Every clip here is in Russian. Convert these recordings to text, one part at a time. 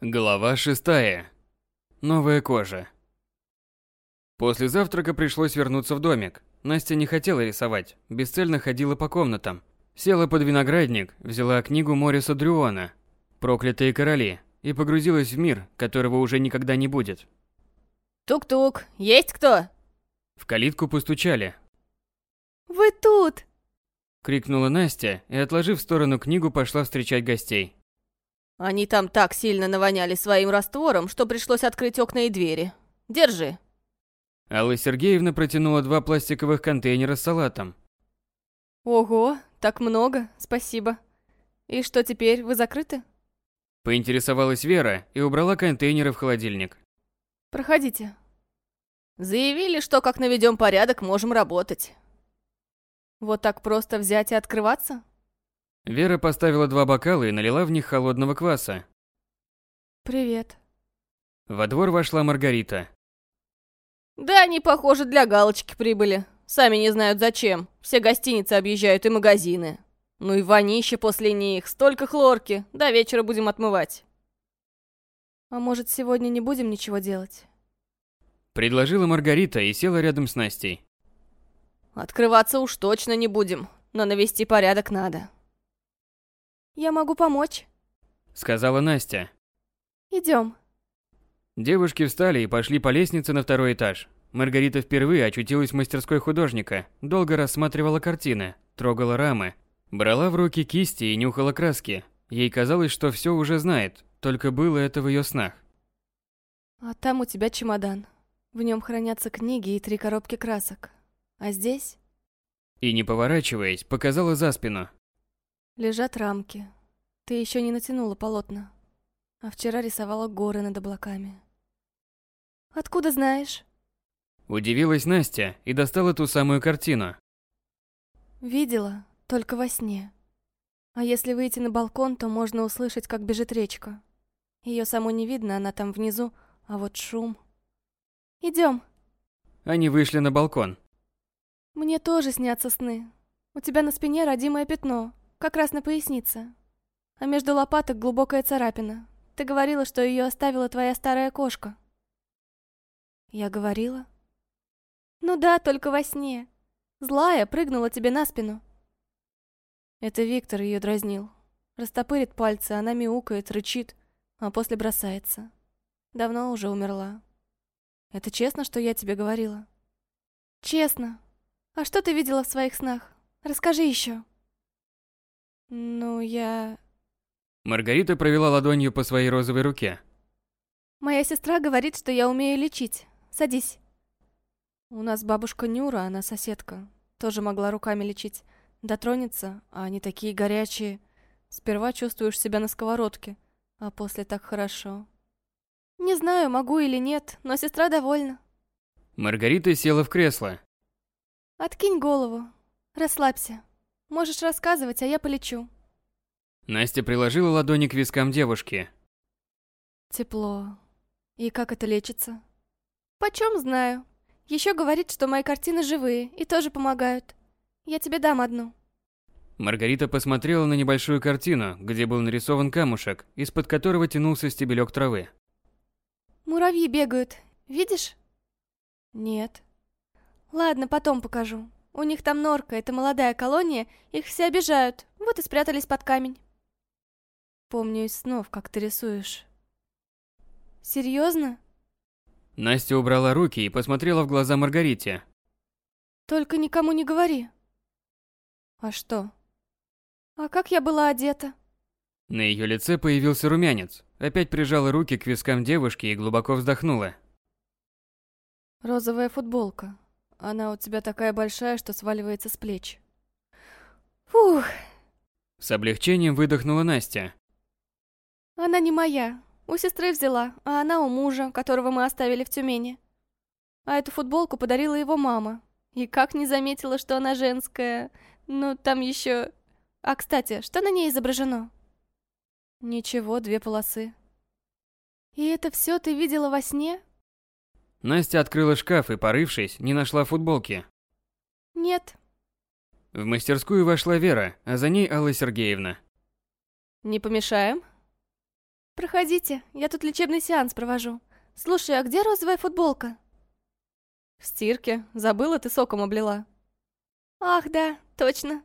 Глава шестая. Новая кожа. После завтрака пришлось вернуться в домик. Настя не хотела рисовать, бесцельно ходила по комнатам. Села под виноградник, взяла книгу Мориса Дрюона «Проклятые короли» и погрузилась в мир, которого уже никогда не будет. Тук-тук, есть кто? В калитку постучали. Вы тут! Крикнула Настя и, отложив в сторону книгу, пошла встречать гостей. Они там так сильно навоняли своим раствором, что пришлось открыть окна и двери. Держи. Алла Сергеевна протянула два пластиковых контейнера с салатом. Ого, так много, спасибо. И что теперь, вы закрыты? Поинтересовалась Вера и убрала контейнеры в холодильник. Проходите. Заявили, что как наведем порядок, можем работать. Вот так просто взять и открываться? Вера поставила два бокала и налила в них холодного кваса. Привет. Во двор вошла Маргарита. Да, они, похоже, для галочки прибыли. Сами не знают зачем. Все гостиницы объезжают и магазины. Ну и вонище после них, столько хлорки. До вечера будем отмывать. А может, сегодня не будем ничего делать? Предложила Маргарита и села рядом с Настей. Открываться уж точно не будем, но навести порядок надо. Я могу помочь, Сказала Настя. идем. Девушки встали и пошли по лестнице на второй этаж. Маргарита впервые очутилась в мастерской художника, долго рассматривала картины, трогала рамы, брала в руки кисти и нюхала краски. Ей казалось, что все уже знает, только было это в ее снах. А там у тебя чемодан. В нем хранятся книги и три коробки красок. А здесь И не поворачиваясь, показала за спину. Лежат рамки. Ты еще не натянула полотна. А вчера рисовала горы над облаками. Откуда знаешь? Удивилась Настя и достала ту самую картину. Видела, только во сне. А если выйти на балкон, то можно услышать, как бежит речка. Ее саму не видно, она там внизу, а вот шум. Идем. Они вышли на балкон. Мне тоже снятся сны. У тебя на спине родимое пятно, как раз на пояснице. А между лопаток глубокая царапина. Ты говорила, что ее оставила твоя старая кошка. Я говорила? Ну да, только во сне. Злая прыгнула тебе на спину. Это Виктор ее дразнил. Растопырит пальцы, она мяукает, рычит, а после бросается. Давно уже умерла. Это честно, что я тебе говорила? Честно. А что ты видела в своих снах? Расскажи еще. Ну, я... Маргарита провела ладонью по своей розовой руке. Моя сестра говорит, что я умею лечить. Садись. У нас бабушка Нюра, она соседка. Тоже могла руками лечить. Дотронется, а они такие горячие. Сперва чувствуешь себя на сковородке, а после так хорошо. Не знаю, могу или нет, но сестра довольна. Маргарита села в кресло. Откинь голову. Расслабься. Можешь рассказывать, а я полечу. Настя приложила ладони к вискам девушки. Тепло. И как это лечится? Почем знаю. Еще говорит, что мои картины живые и тоже помогают. Я тебе дам одну. Маргарита посмотрела на небольшую картину, где был нарисован камушек, из-под которого тянулся стебелек травы. Муравьи бегают. Видишь? Нет. Ладно, потом покажу. У них там норка, это молодая колония, их все обижают. Вот и спрятались под камень. Помню из снов, как ты рисуешь. Серьезно? Настя убрала руки и посмотрела в глаза Маргарите. Только никому не говори. А что? А как я была одета? На ее лице появился румянец. Опять прижала руки к вискам девушки и глубоко вздохнула. Розовая футболка. Она у тебя такая большая, что сваливается с плеч. Фух, С облегчением выдохнула Настя. она не моя. У сестры взяла, а она у мужа, которого мы оставили в Тюмени. А эту футболку подарила его мама. И как не заметила, что она женская. Ну, там еще... А, кстати, что на ней изображено? Ничего, две полосы. И это все ты видела во сне? Настя открыла шкаф и, порывшись, не нашла футболки. Нет. В мастерскую вошла Вера, а за ней Алла Сергеевна. Не помешаем? Проходите, я тут лечебный сеанс провожу. Слушай, а где розовая футболка? В стирке. Забыла, ты соком облила. Ах, да, точно.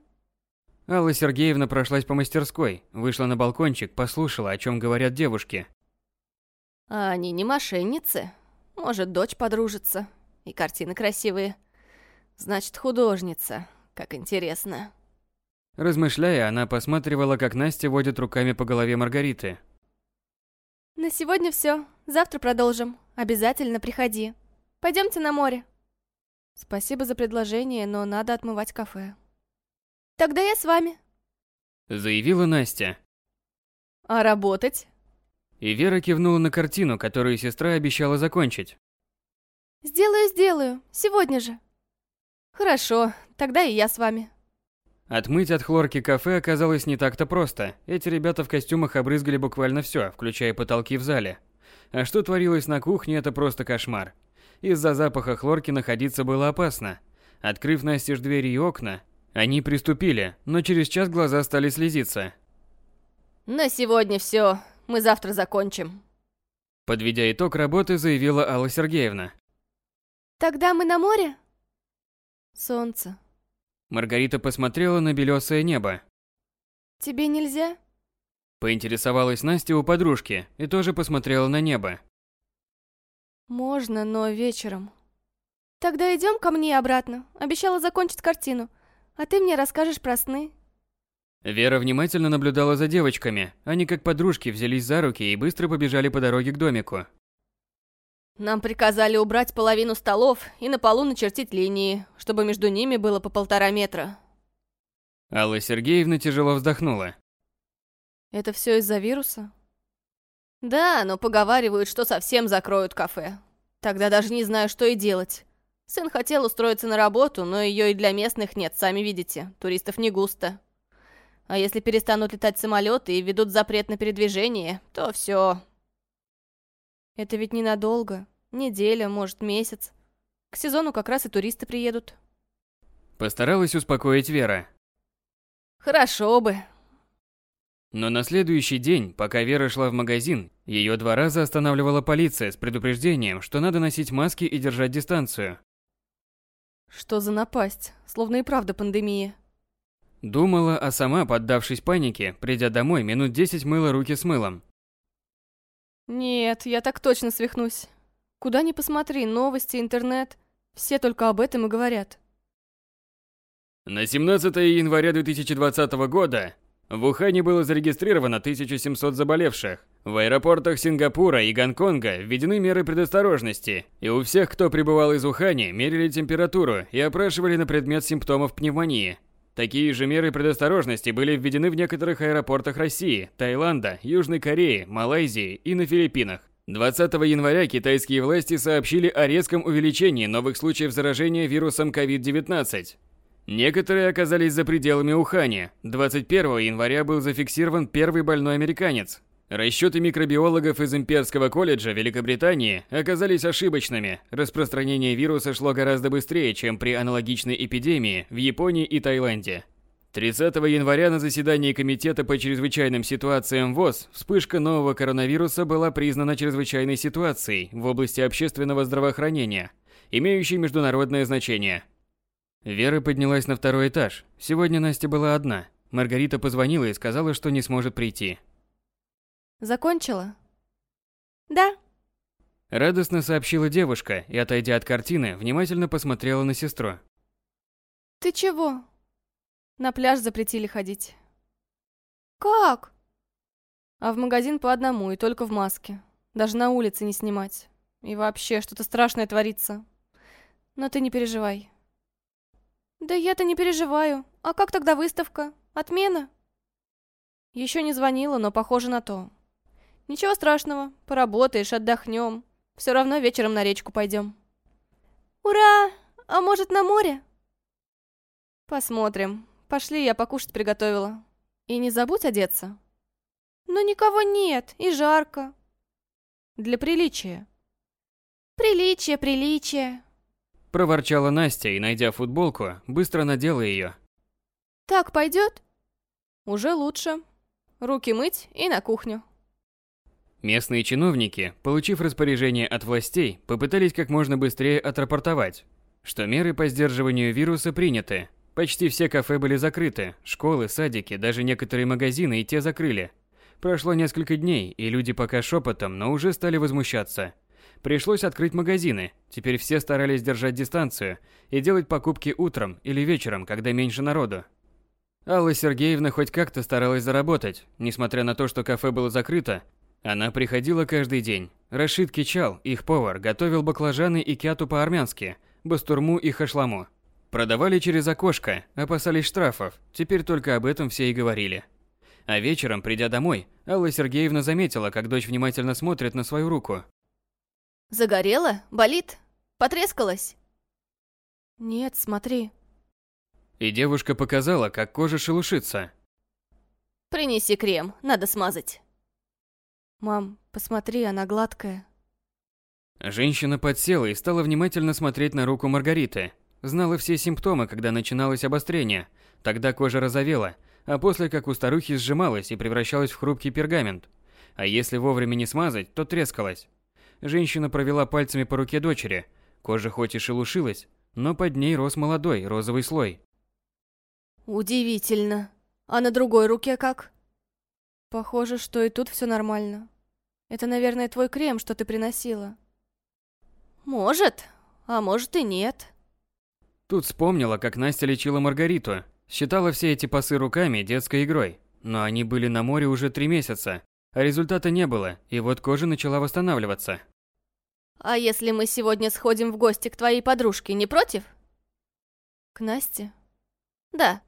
Алла Сергеевна прошлась по мастерской, вышла на балкончик, послушала, о чем говорят девушки. А они не мошенницы? Может, дочь подружится? И картины красивые. Значит, художница. Как интересно. Размышляя, она посматривала, как Настя водит руками по голове Маргариты. На сегодня все. Завтра продолжим. Обязательно приходи. Пойдемте на море. Спасибо за предложение, но надо отмывать кафе. Тогда я с вами. Заявила Настя. А работать? И Вера кивнула на картину, которую сестра обещала закончить. Сделаю, сделаю. Сегодня же. Хорошо, тогда и я с вами. Отмыть от хлорки кафе оказалось не так-то просто. Эти ребята в костюмах обрызгали буквально все, включая потолки в зале. А что творилось на кухне, это просто кошмар. Из-за запаха хлорки находиться было опасно. Открыв настежь двери и окна, они приступили, но через час глаза стали слезиться. На сегодня все. Мы завтра закончим. Подведя итог работы, заявила Алла Сергеевна. Тогда мы на море? Солнце. Маргарита посмотрела на белесое небо. Тебе нельзя? Поинтересовалась Настя у подружки и тоже посмотрела на небо. Можно, но вечером. Тогда идем ко мне обратно. Обещала закончить картину. А ты мне расскажешь про сны. Вера внимательно наблюдала за девочками. Они как подружки взялись за руки и быстро побежали по дороге к домику. Нам приказали убрать половину столов и на полу начертить линии, чтобы между ними было по полтора метра. Алла Сергеевна тяжело вздохнула. Это все из-за вируса? Да, но поговаривают, что совсем закроют кафе. Тогда даже не знаю, что и делать. Сын хотел устроиться на работу, но ее и для местных нет, сами видите. Туристов не густо. А если перестанут летать самолеты и ведут запрет на передвижение, то все. Это ведь ненадолго. Неделя, может, месяц. К сезону как раз и туристы приедут. Постаралась успокоить Вера. Хорошо бы. Но на следующий день, пока Вера шла в магазин, ее два раза останавливала полиция с предупреждением, что надо носить маски и держать дистанцию. Что за напасть? Словно и правда пандемия. Думала, а сама, поддавшись панике, придя домой, минут десять мыла руки с мылом. Нет, я так точно свихнусь. Куда ни посмотри, новости, интернет, все только об этом и говорят. На 17 января 2020 года в Ухане было зарегистрировано 1700 заболевших. В аэропортах Сингапура и Гонконга введены меры предосторожности, и у всех, кто прибывал из Ухани, мерили температуру и опрашивали на предмет симптомов пневмонии. Такие же меры предосторожности были введены в некоторых аэропортах России, Таиланда, Южной Кореи, Малайзии и на Филиппинах. 20 января китайские власти сообщили о резком увеличении новых случаев заражения вирусом COVID-19. Некоторые оказались за пределами Ухани. 21 января был зафиксирован первый больной американец, Расчеты микробиологов из Имперского колледжа Великобритании оказались ошибочными. Распространение вируса шло гораздо быстрее, чем при аналогичной эпидемии в Японии и Таиланде. 30 января на заседании Комитета по чрезвычайным ситуациям ВОЗ вспышка нового коронавируса была признана чрезвычайной ситуацией в области общественного здравоохранения, имеющей международное значение. Вера поднялась на второй этаж. Сегодня Настя была одна. Маргарита позвонила и сказала, что не сможет прийти. Закончила? Да. Радостно сообщила девушка и, отойдя от картины, внимательно посмотрела на сестру. Ты чего? На пляж запретили ходить. Как? А в магазин по одному и только в маске. Даже на улице не снимать. И вообще, что-то страшное творится. Но ты не переживай. Да я-то не переживаю. А как тогда выставка? Отмена? Еще не звонила, но похоже на то. Ничего страшного, поработаешь, отдохнем. Все равно вечером на речку пойдем. Ура! А может на море? Посмотрим. Пошли, я покушать приготовила. И не забудь одеться. Но никого нет, и жарко. Для приличия. Приличие, приличие. Проворчала Настя и, найдя футболку, быстро надела ее. Так пойдет? Уже лучше. Руки мыть и на кухню. Местные чиновники, получив распоряжение от властей, попытались как можно быстрее отрапортовать, что меры по сдерживанию вируса приняты. Почти все кафе были закрыты, школы, садики, даже некоторые магазины и те закрыли. Прошло несколько дней, и люди пока шепотом, но уже стали возмущаться. Пришлось открыть магазины, теперь все старались держать дистанцию и делать покупки утром или вечером, когда меньше народу. Алла Сергеевна хоть как-то старалась заработать, несмотря на то, что кафе было закрыто, она приходила каждый день. Рашид Кичал, их повар, готовил баклажаны и кяту по-армянски, бастурму и хашламу. Продавали через окошко, опасались штрафов, теперь только об этом все и говорили. А вечером, придя домой, Алла Сергеевна заметила, как дочь внимательно смотрит на свою руку. Загорела? Болит? Потрескалась? Нет, смотри. И девушка показала, как кожа шелушится. Принеси крем, надо смазать. Мам, посмотри, она гладкая. Женщина подсела и стала внимательно смотреть на руку Маргариты. Знала все симптомы, когда начиналось обострение. Тогда кожа розовела, а после как у старухи сжималась и превращалась в хрупкий пергамент. А если вовремя не смазать, то трескалась. Женщина провела пальцами по руке дочери. Кожа хоть и шелушилась, но под ней рос молодой розовый слой. Удивительно. А на другой руке как? Похоже, что и тут все нормально. Это, наверное, твой крем, что ты приносила. Может, а может и нет. Тут вспомнила, как Настя лечила Маргариту. Считала все эти пасы руками детской игрой. Но они были на море уже три месяца, а результата не было, и вот кожа начала восстанавливаться. А если мы сегодня сходим в гости к твоей подружке, не против? К Насте? Да.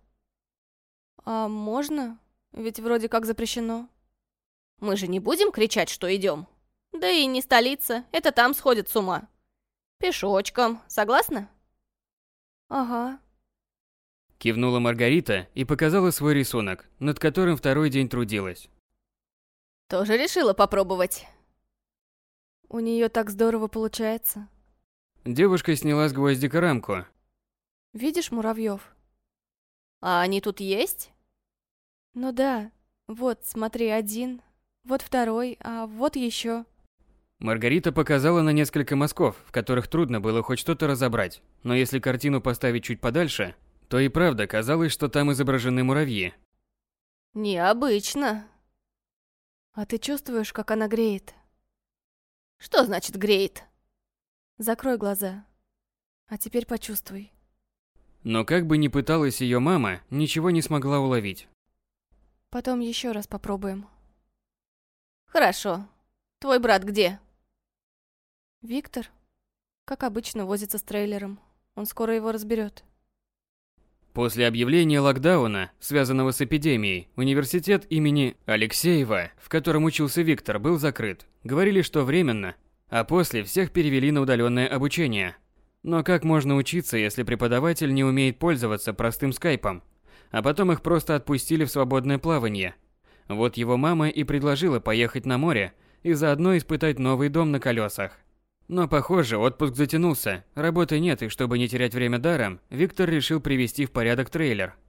А можно? Ведь вроде как запрещено. Мы же не будем кричать, что идем. Да и не столица, это там сходит с ума. Пешочком, согласна? Ага. Кивнула Маргарита и показала свой рисунок, над которым второй день трудилась. Тоже решила попробовать. У нее так здорово получается. Девушка сняла с гвоздика рамку. Видишь муравьев? А они тут есть? Ну да. Вот, смотри, один, вот второй, а вот еще. Маргарита показала на несколько мазков, в которых трудно было хоть что-то разобрать. Но если картину поставить чуть подальше, то и правда казалось, что там изображены муравьи. Необычно. А ты чувствуешь, как она греет? Что значит греет? Закрой глаза. А теперь почувствуй. Но как бы ни пыталась ее мама, ничего не смогла уловить. Потом еще раз попробуем. Хорошо. Твой брат где? Виктор, как обычно, возится с трейлером. Он скоро его разберет. После объявления локдауна, связанного с эпидемией, университет имени Алексеева, в котором учился Виктор, был закрыт. Говорили, что временно, а после всех перевели на удаленное обучение. Но как можно учиться, если преподаватель не умеет пользоваться простым скайпом? А потом их просто отпустили в свободное плавание. Вот его мама и предложила поехать на море и заодно испытать новый дом на колесах. Но, похоже, отпуск затянулся, работы нет, и чтобы не терять время даром, Виктор решил привести в порядок трейлер –